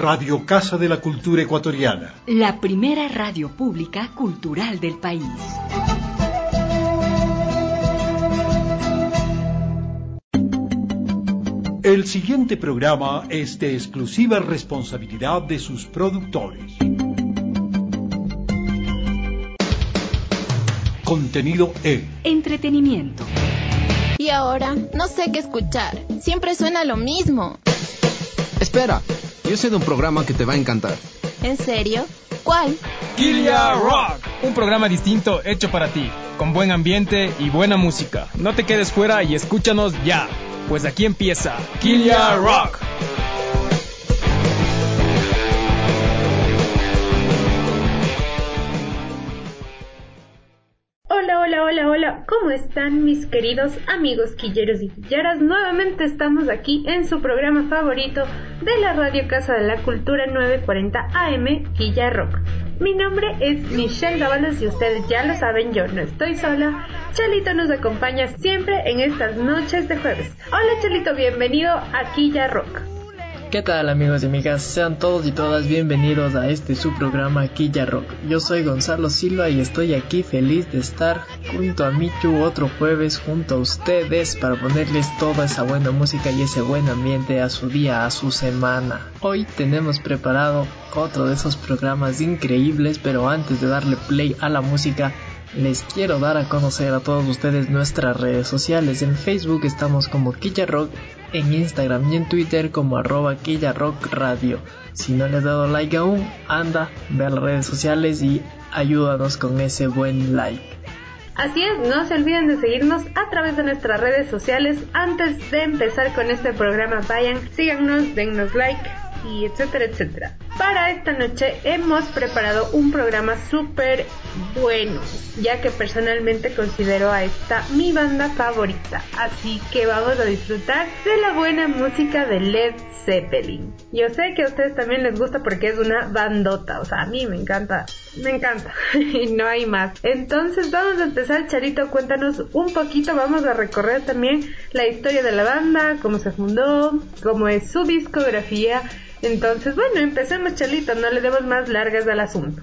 Radio Casa de la Cultura Ecuatoriana. La primera radio pública cultural del país. El siguiente programa es de exclusiva responsabilidad de sus productores. Contenido E. Entretenimiento. Y ahora, no sé qué escuchar. Siempre suena lo mismo. Espera, yo sé de un programa que te va a encantar. ¿En serio? ¿Cuál? Kilia Rock, un programa distinto hecho para ti, con buen ambiente y buena música. No te quedes fuera y escúchanos ya, pues aquí empieza Kilia Rock. Hola, hola, hola, ¿cómo están mis queridos amigos quilleros y quilleras? Nuevamente estamos aquí en su programa favorito de la Radio Casa de la Cultura 940 AM, Quilla Rock. Mi nombre es Michelle Dávalos y ustedes ya lo saben, yo no estoy sola. Chalito nos acompaña siempre en estas noches de jueves. Hola Chalito, bienvenido a Quilla Rock. ¿Qué tal amigos y amigas? Sean todos y todas bienvenidos a este su programa Quilla Rock. Yo soy Gonzalo Silva y estoy aquí feliz de estar junto a Michu otro jueves junto a ustedes para ponerles toda esa buena música y ese buen ambiente a su día, a su semana. Hoy tenemos preparado otro de esos programas increíbles, pero antes de darle play a la música, les quiero dar a conocer a todos ustedes nuestras redes sociales. En Facebook estamos como Quilla Rock, en Instagram y en Twitter como arroba Rock Radio. Si no les has dado like aún, anda, ve a las redes sociales y ayúdanos con ese buen like. Así es, no se olviden de seguirnos a través de nuestras redes sociales. Antes de empezar con este programa, vayan, síganos, dennos like y etcétera, etcétera. Para esta noche hemos preparado un programa súper bueno, ya que personalmente considero a esta mi banda favorita. Así que vamos a disfrutar de la buena música de Led Zeppelin. Yo sé que a ustedes también les gusta porque es una bandota, o sea, a mí me encanta, me encanta, y no hay más. Entonces vamos a empezar, Charito, cuéntanos un poquito, vamos a recorrer también la historia de la banda, cómo se fundó, cómo es su discografía. Entonces, bueno, empecemos, Chalito, no le demos más largas al asunto.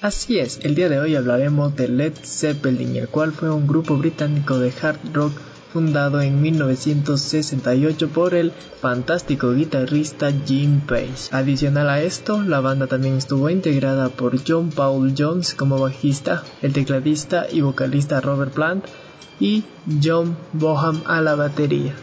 Así es, el día de hoy hablaremos de Led Zeppelin, el cual fue un grupo británico de hard rock fundado en 1968 por el fantástico guitarrista Jim Page. Adicional a esto, la banda también estuvo integrada por John Paul Jones como bajista, el tecladista y vocalista Robert Plant y John Boham a la batería.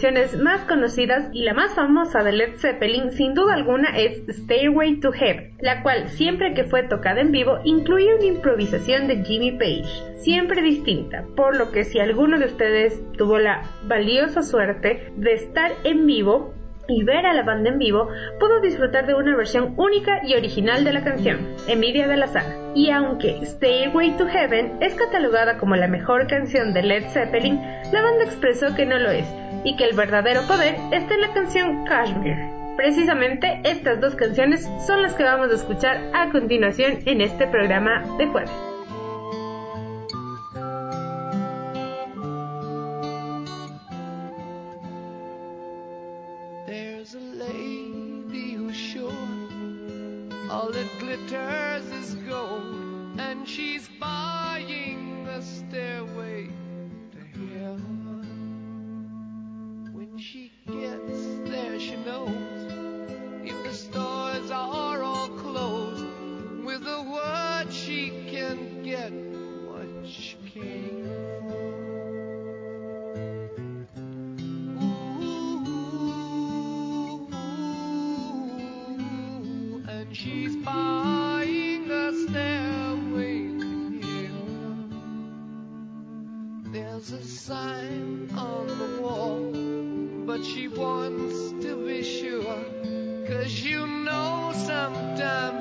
Canciones más conocidas y la más famosa de Led Zeppelin sin duda alguna es Stairway to Heaven, la cual siempre que fue tocada en vivo incluye una improvisación de Jimmy Page, siempre distinta, por lo que si alguno de ustedes tuvo la valiosa suerte de estar en vivo, y ver a la banda en vivo, pudo disfrutar de una versión única y original de la canción, Envidia de la Sala. Y aunque Stairway to Heaven es catalogada como la mejor canción de Led Zeppelin, la banda expresó que no lo es, y que el verdadero poder está en la canción Kashmir. Precisamente estas dos canciones son las que vamos a escuchar a continuación en este programa de jueves. She's buying a stairway to heaven. There's a sign on the wall, but she wants to be sure. Cause you know sometimes.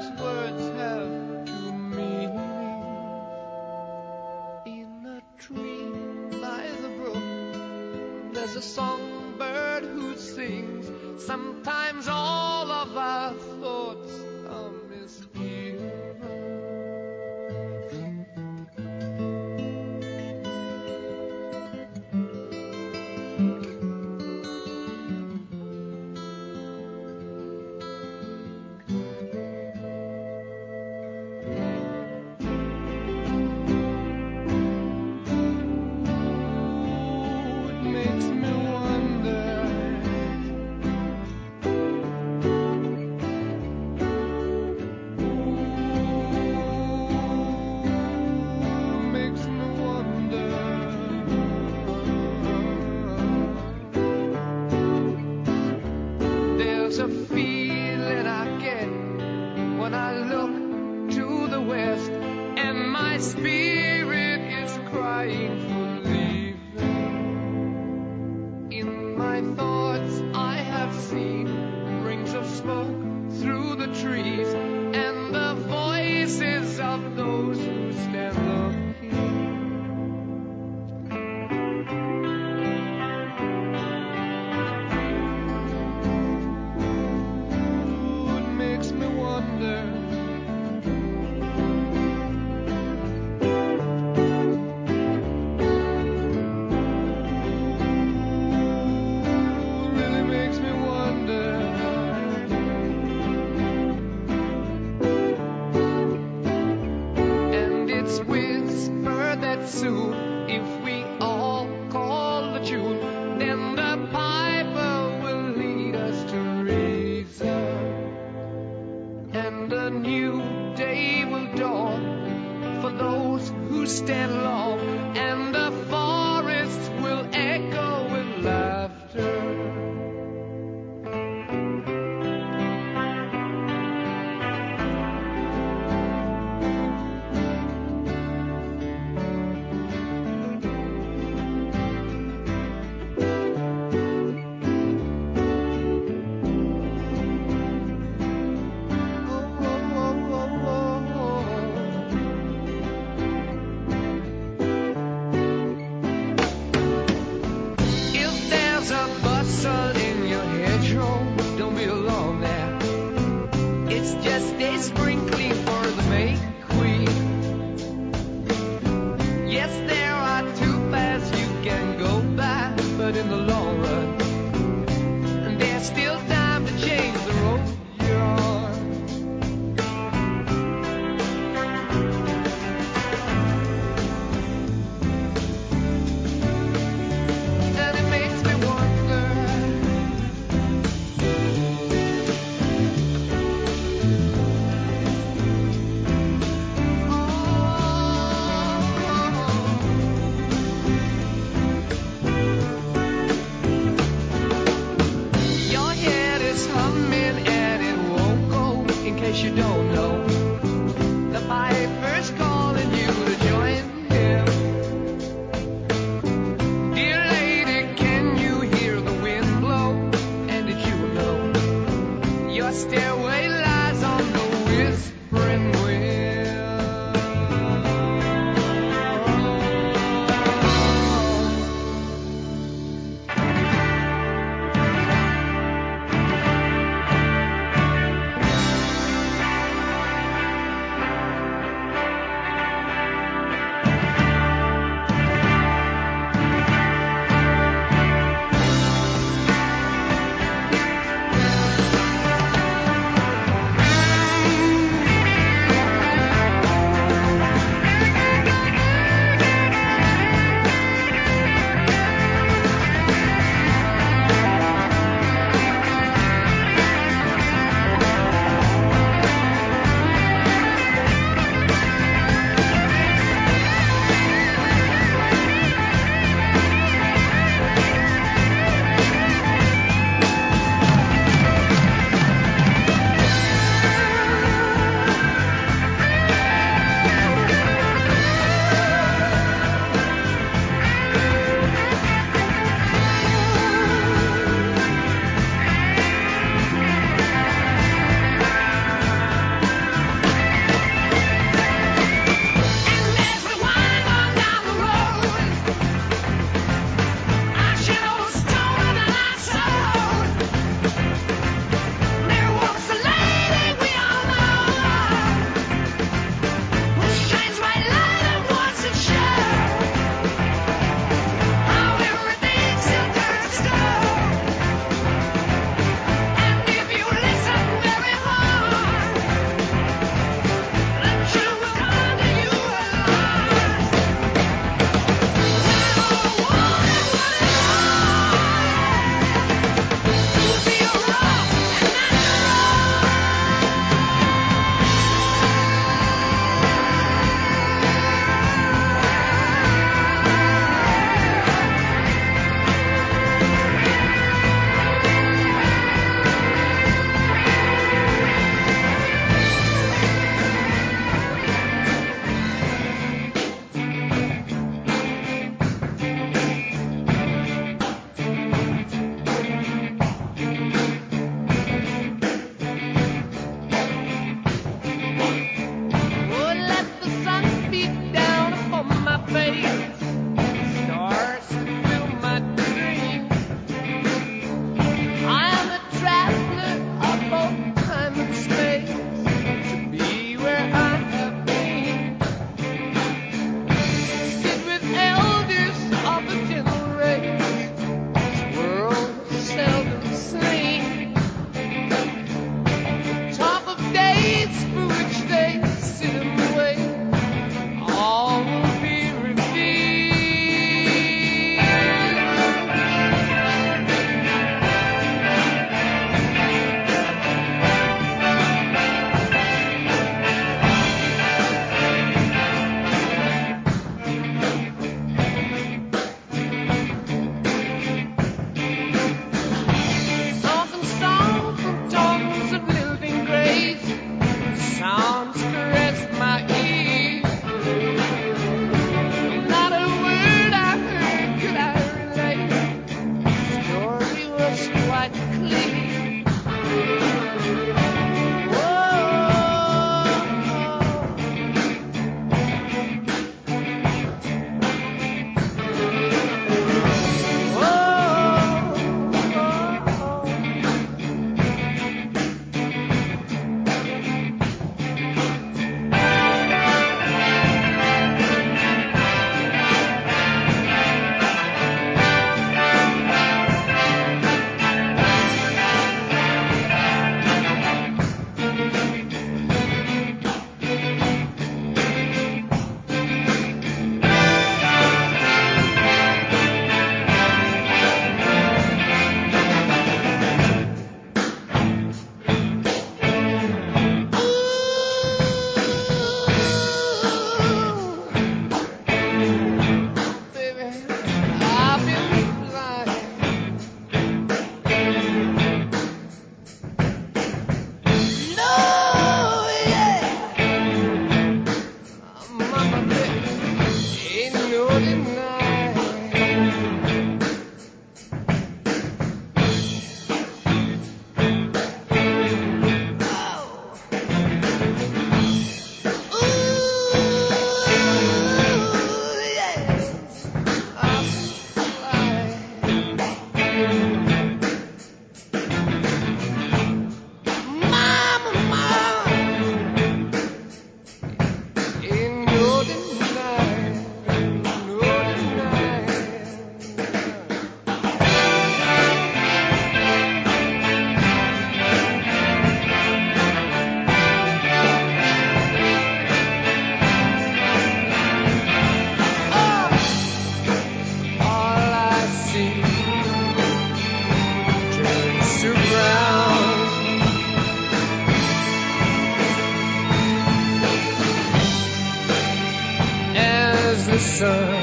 treasure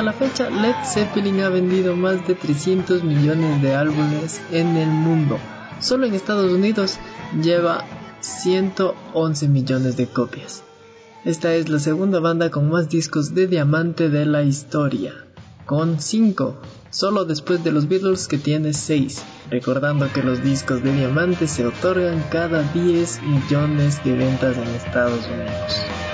Hasta la fecha, Led Zeppelin ha vendido más de 300 millones de álbumes en el mundo. Solo en Estados Unidos lleva 111 millones de copias. Esta es la segunda banda con más discos de diamante de la historia, con 5, solo después de los Beatles que tiene 6, recordando que los discos de diamante se otorgan cada 10 millones de ventas en Estados Unidos.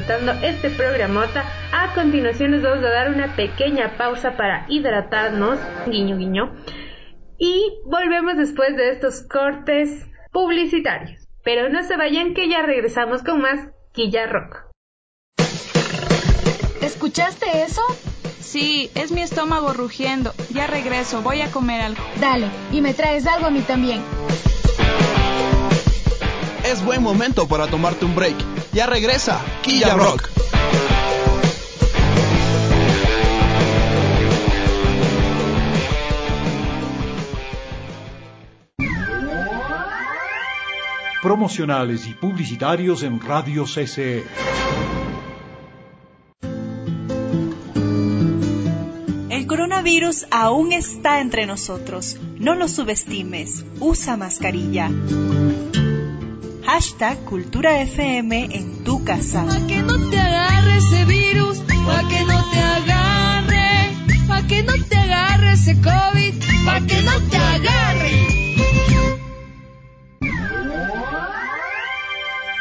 Disfrutando este programota. A continuación les vamos a dar una pequeña pausa para hidratarnos, guiño guiño. Y volvemos después de estos cortes publicitarios. Pero no se vayan que ya regresamos con más Quilla Rock. ¿Escuchaste eso? Sí, es mi estómago rugiendo. Ya regreso, voy a comer algo. Dale, y me traes algo a mí también. Es buen momento para tomarte un break. Ya regresa, Quilla Rock. Promocionales y publicitarios en Radio CCE. El coronavirus aún está entre nosotros. No lo subestimes. Usa mascarilla. Hashtag Cultura FM en tu casa. Pa' que no te agarre ese virus, pa' que no te agarre, pa' que no te agarre ese COVID, pa' que no te agarre.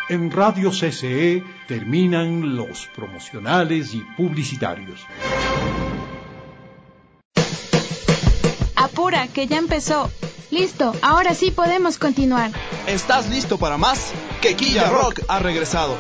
En Radio CCE terminan los promocionales y publicitarios. Apura, que ya empezó. Listo, ahora sí podemos continuar. ¿Estás listo para más? Que Quilla Rock ha regresado.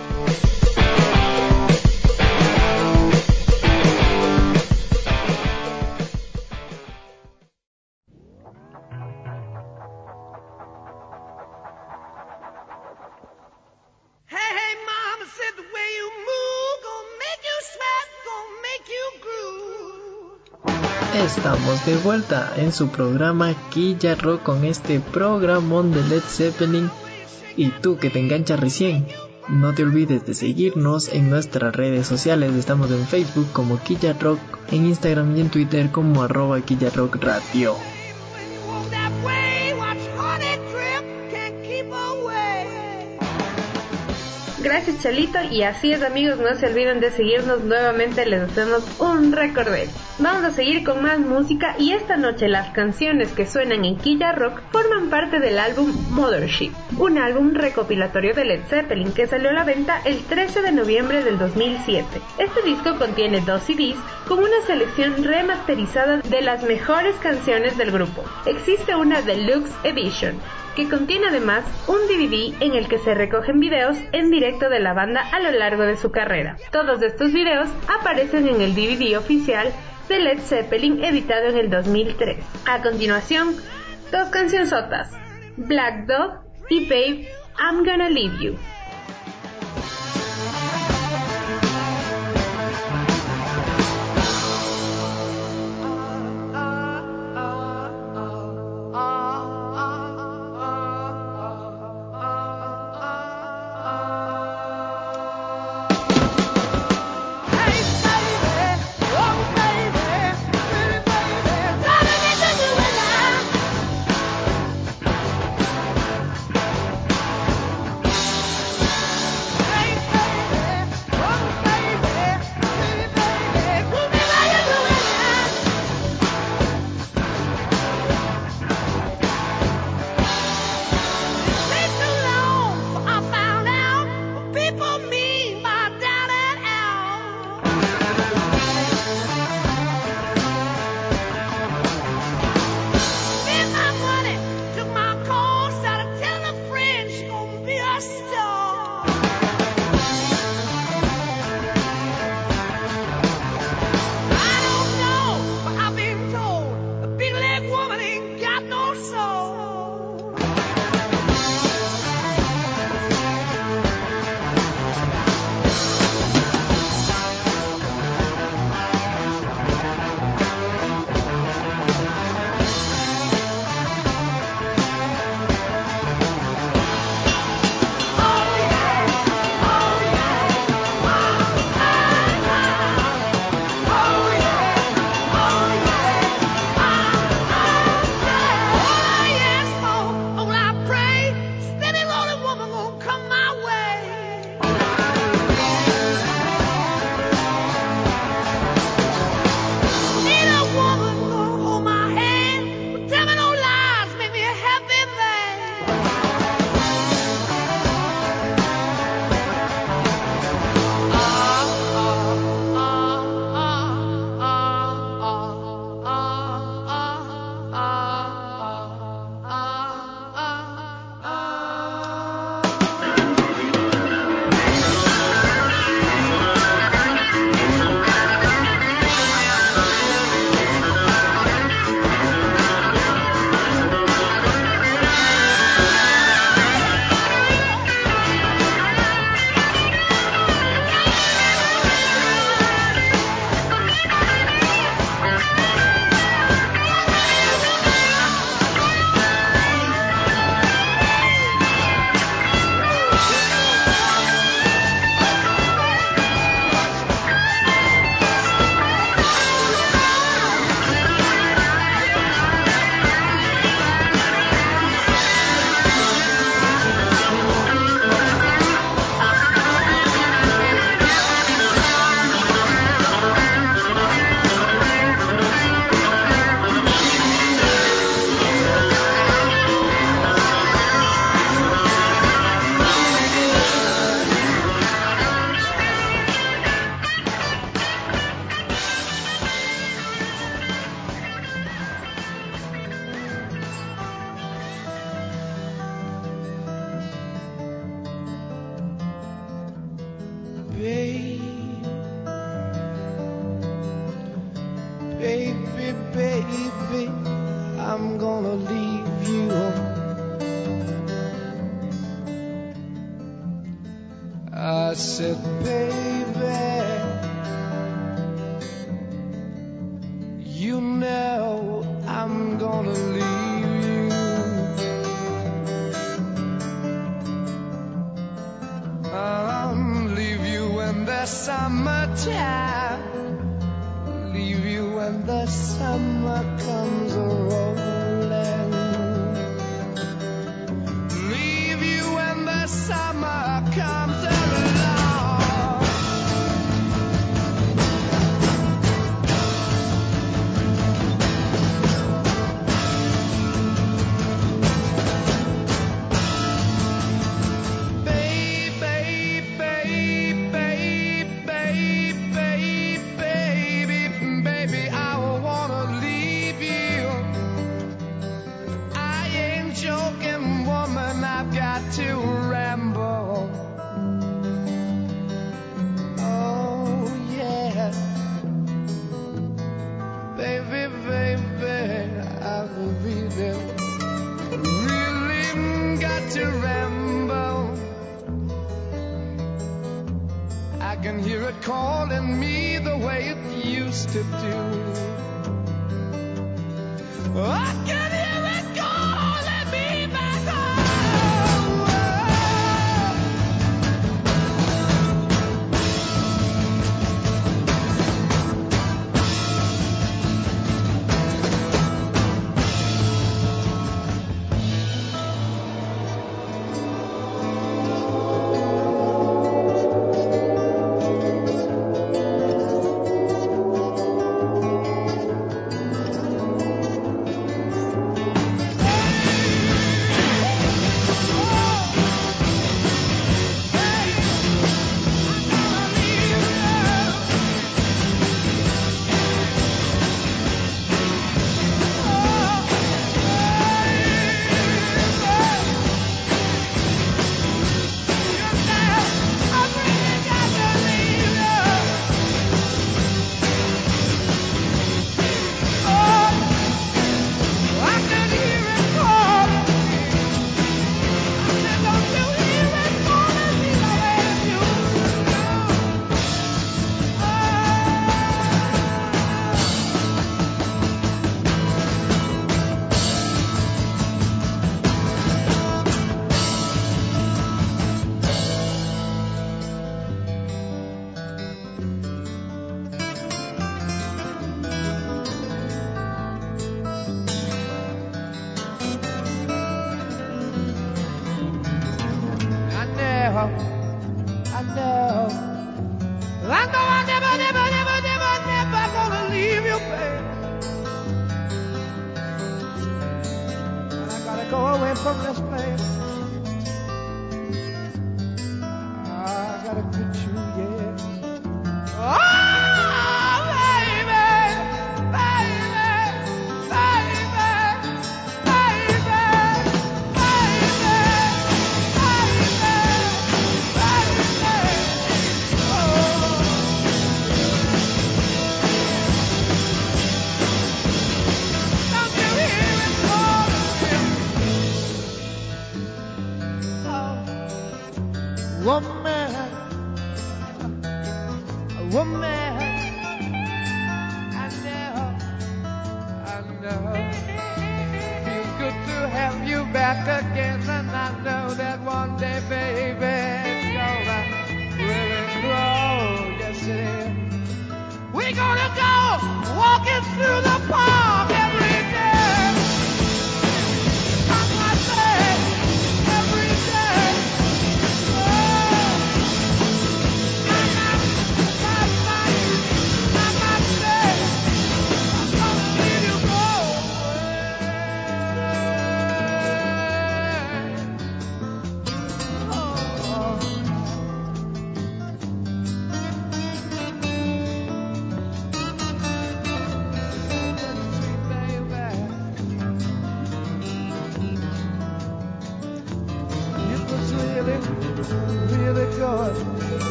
De vuelta en su programa Quilla Rock con este programón de Led Zeppelin. Y tú que te enganchas recién, no te olvides de seguirnos en nuestras redes sociales. Estamos en Facebook como Quilla Rock, en Instagram y en Twitter como arroba Quilla Rock Radio. Gracias Chalito y así es amigos, no se olviden de seguirnos nuevamente, les hacemos un recordel. Vamos a seguir con más música y esta noche las canciones que suenan en Quilla Rock forman parte del álbum Mothership, un álbum recopilatorio de Led Zeppelin que salió a la venta el 13 de noviembre del 2007. Este disco contiene dos CDs con una selección remasterizada de las mejores canciones del grupo. Existe una Deluxe Edition que contiene además un DVD en el que se recogen videos en directo de la banda a lo largo de su carrera. Todos estos videos aparecen en el DVD oficial de Led Zeppelin editado en el 2003. A continuación, dos cancionzotas, Black Dog y Babe, I'm Gonna Leave You.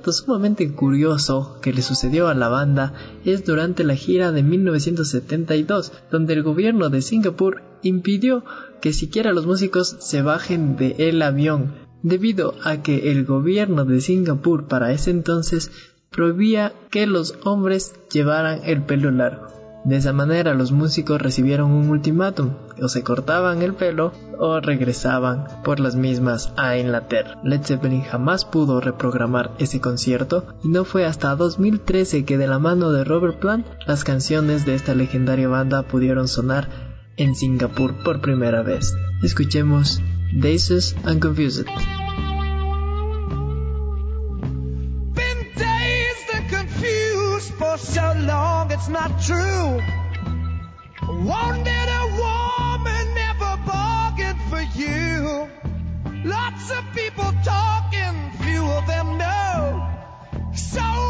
Dato sumamente curioso que le sucedió a la banda es durante la gira de 1972, donde el gobierno de Singapur impidió que siquiera los músicos se bajen de el avión, debido a que el gobierno de Singapur para ese entonces prohibía que los hombres llevaran el pelo largo. De esa manera los músicos recibieron un ultimátum, o se cortaban el pelo o regresaban por las mismas a Inglaterra. Led Zeppelin jamás pudo reprogramar ese concierto y no fue hasta 2013 que de la mano de Robert Plant las canciones de esta legendaria banda pudieron sonar en Singapur por primera vez. Escuchemos Dazed and Confused. So long it's not true. Wanted a woman, never bargained for you. Lots of people talking, few of them know. Soul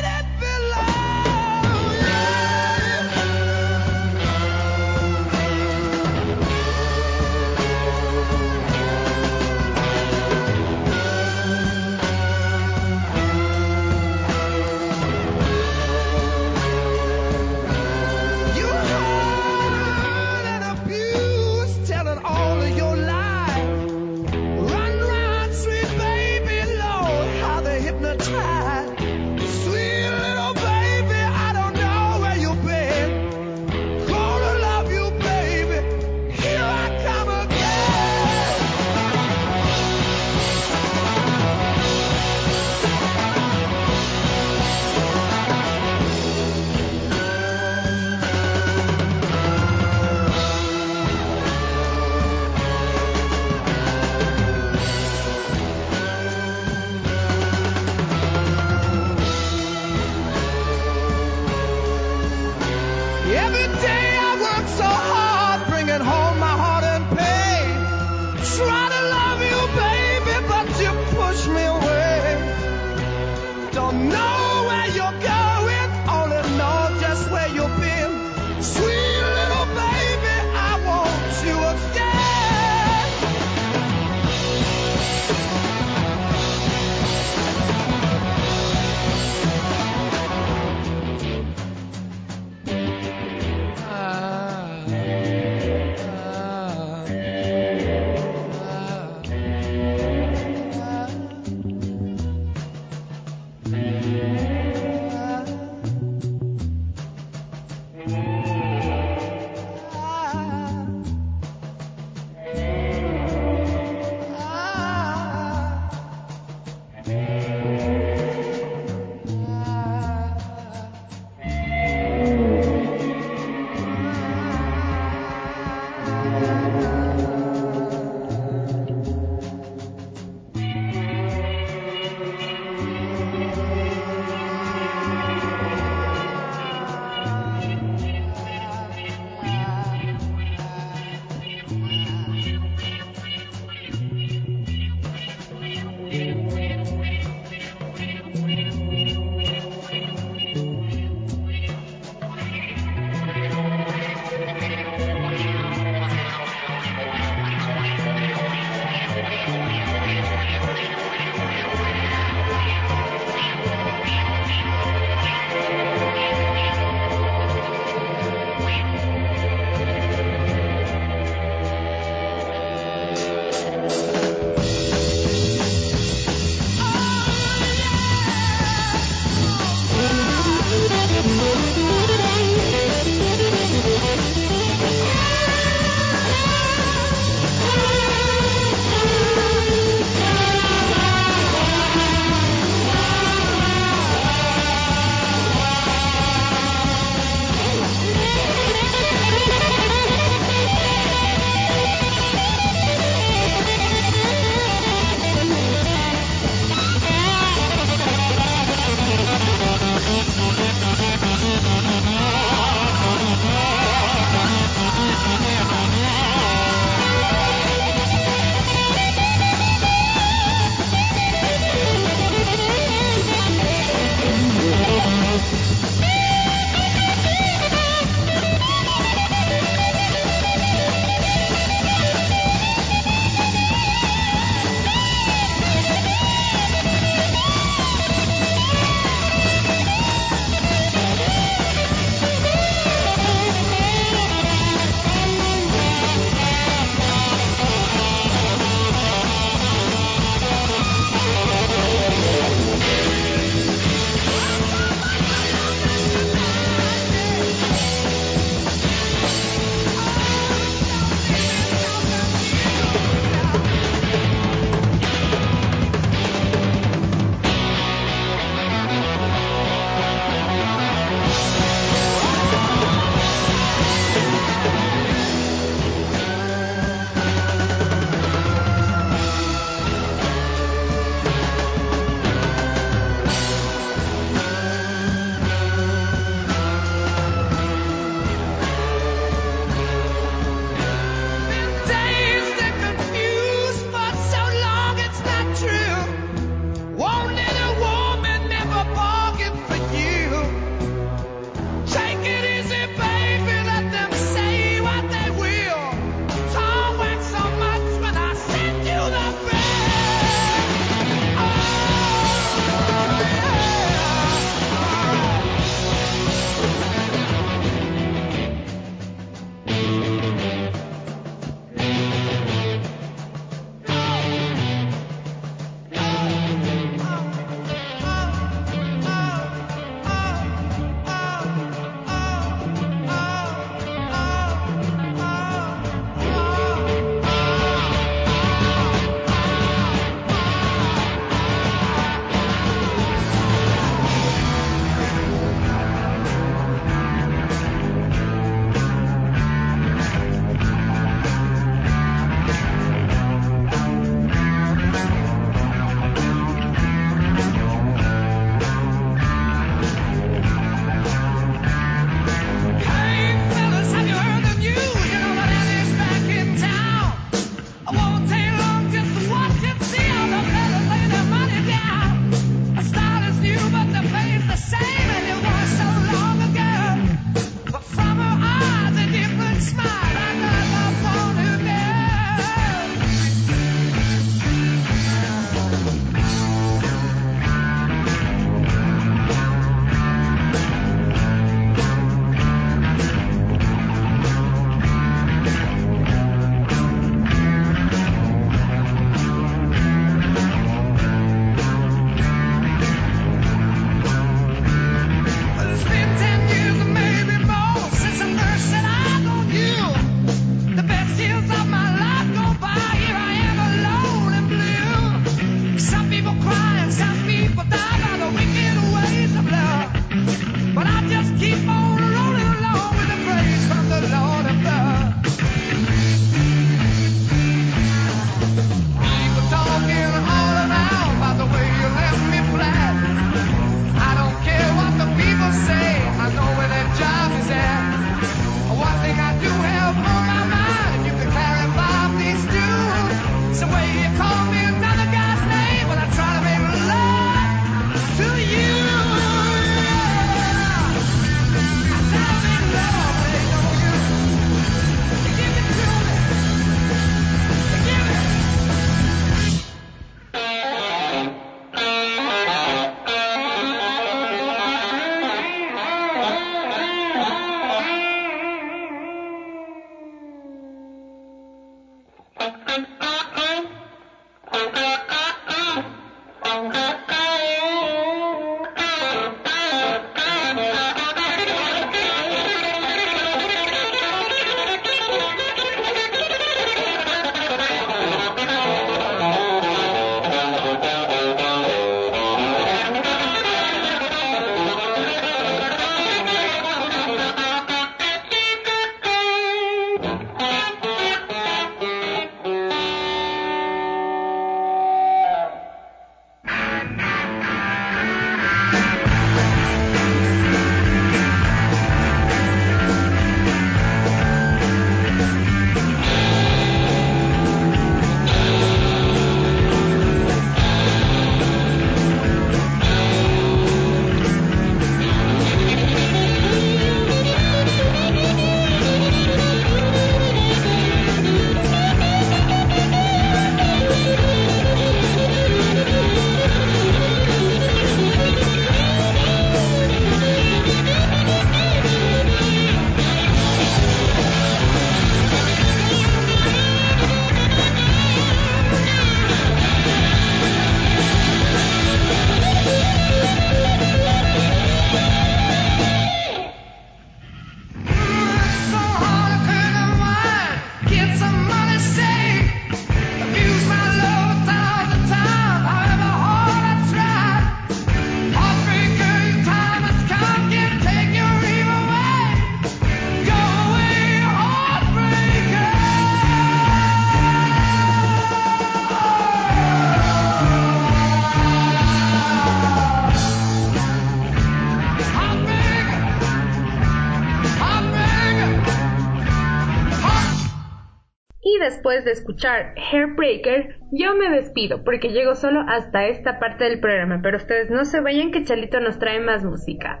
después de escuchar Hairbreaker, yo me despido porque llego solo hasta esta parte del programa, pero ustedes no se vayan que Chalito nos trae más música.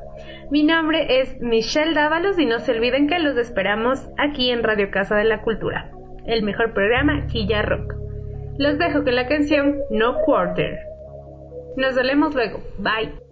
Mi nombre es Michelle Dávalos y no se olviden que los esperamos aquí en Radio Casa de la Cultura, el mejor programa Quilla Rock. Los dejo con la canción No Quarter. Nos vemos luego. Bye.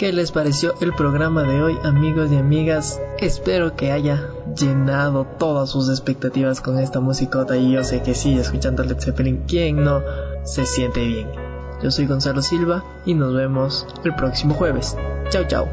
¿Qué les pareció el programa de hoy, amigos y amigas? Espero que haya llenado todas sus expectativas con esta musicota y yo sé que sí, escuchando Led Zeppelin, ¿quién no se siente bien? Yo soy Gonzalo Silva y nos vemos el próximo jueves. Chao, chao.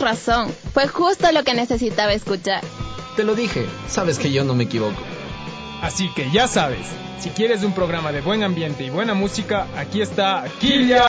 Razón, fue justo lo que necesitaba escuchar. Te lo dije, sabes que yo no me equivoco. Así que ya sabes, si quieres un programa de buen ambiente y buena música, aquí está Kilia